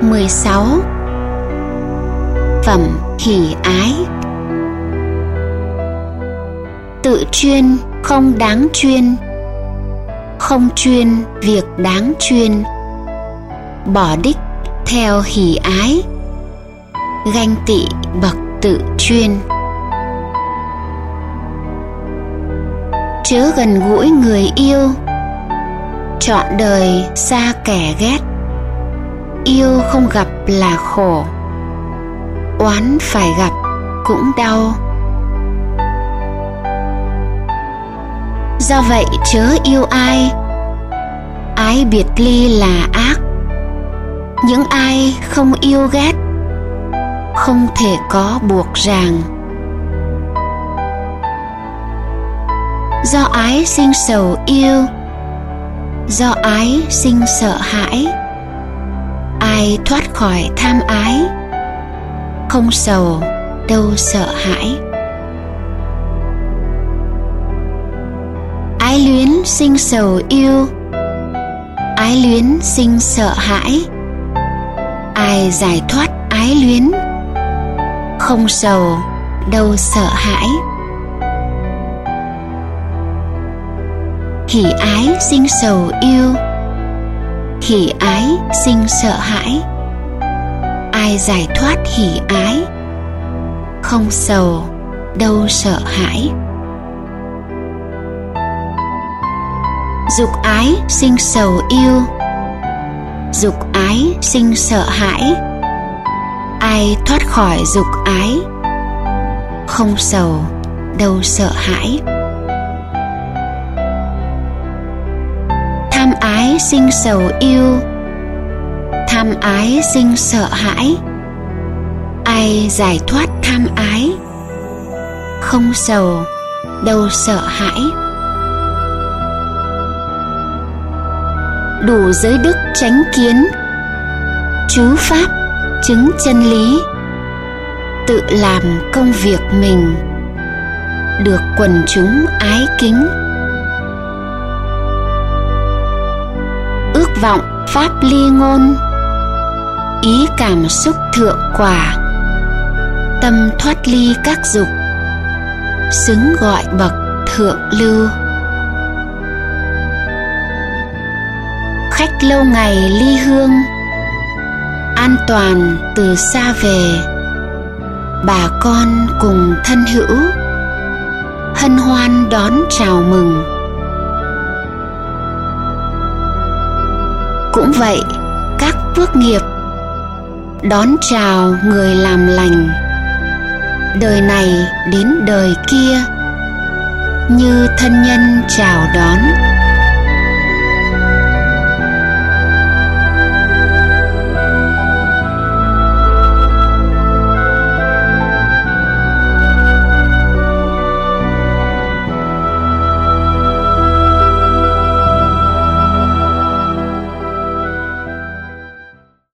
16 Phẩm hỷ ái. Tự chuyên, không đáng chuyên. Không chuyên, việc đáng chuyên. Bỏ đích, theo hỷ ái. Ganh tị, bậc tự chuyên. Chớ gần gũi người yêu. Chọn đời xa kẻ ghét yêu không gặp là khổ. Oán phải gặp cũng đau. Do vậy chớ yêu ai. Ái biệt ly là ác. Những ai không yêu ghét không thể có buộc ràng. Do ái sinh sầu yêu, do ái sinh sợ hãi ai thoát khỏi tham ái, không sầu, đâu sợ hãi. Ái luyến sinh sầu yêu, ái luyến sinh sợ hãi. Ai giải thoát ái luyến, không sầu, đâu sợ hãi. Hỷ ái sinh sầu yêu hỷ ái sinh sợ hãi. Ai giải thoát hỷ ái, không sầu, đâu sợ hãi. Dục ái sinh sầu yêu, dục ái sinh sợ hãi. Ai thoát khỏi dục ái, không sầu, đâu sợ hãi. Ái sinh sầu yêu, tham ái sinh sợ hãi. Ai giải thoát tham ái, không sầu, đâu sợ hãi. Đủ giới đức tránh kiến, chú pháp, chứng chân lý, tự làm công việc mình, được quần chúng ái kính. Vọng pháp ly ngôn. Ý cảm xúc thượng quả. Tâm thoát ly các dục. Xứng gọi bậc thượng lưu. Khách lâu ngày ly hương. An toàn từ xa về. Bà con cùng thân hữu. Hân hoan đón chào mừng. Cũng vậy, các phước nghiệp đón chào người làm lành. Đời này đến đời kia, như thân nhân chào đón.